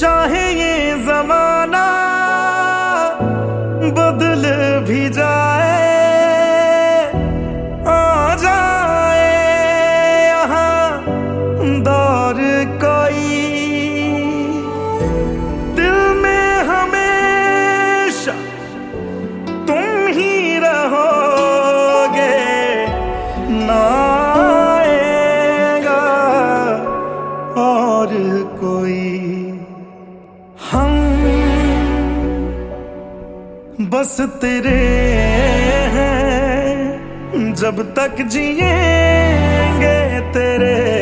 चाहे ये जमाना बस तेरे हैं जब तक जिएँगे तेरे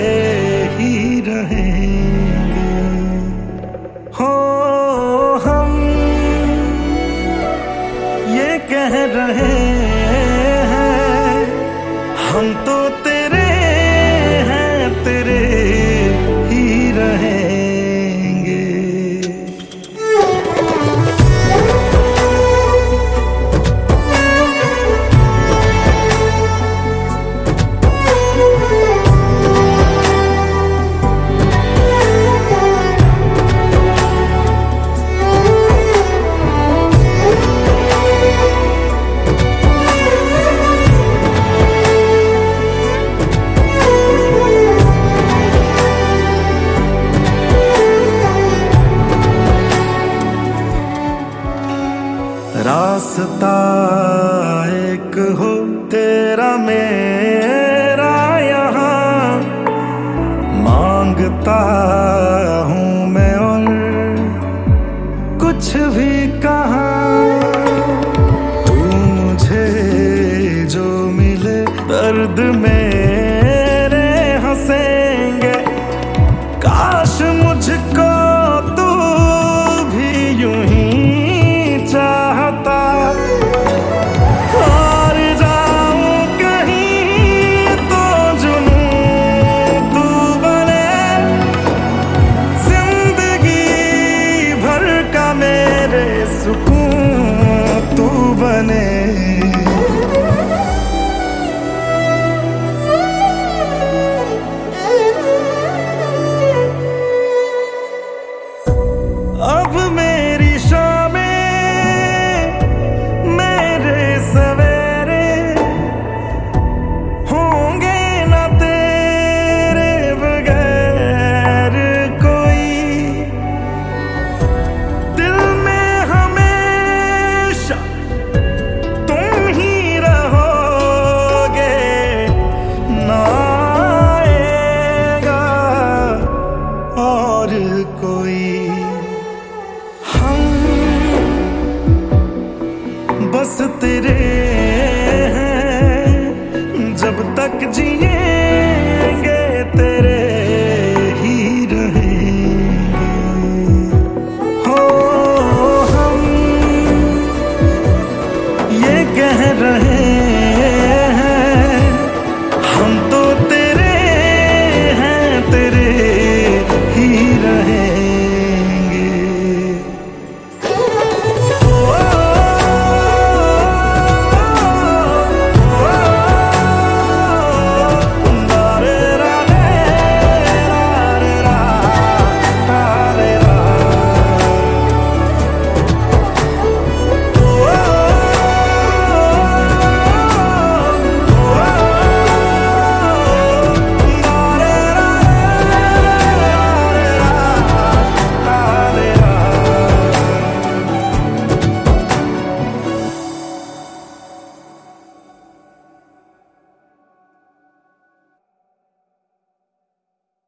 रास्ता एक हो, तेरा मेरा यहाँ। माँगता हूँ मैं और कुछ भी कहा। तू मुझे जो मिले, दर्द मेरे हंसेंगे। काश मुझको सुकून तू बने। कोई। हम बस तेरे हैं जब तक जी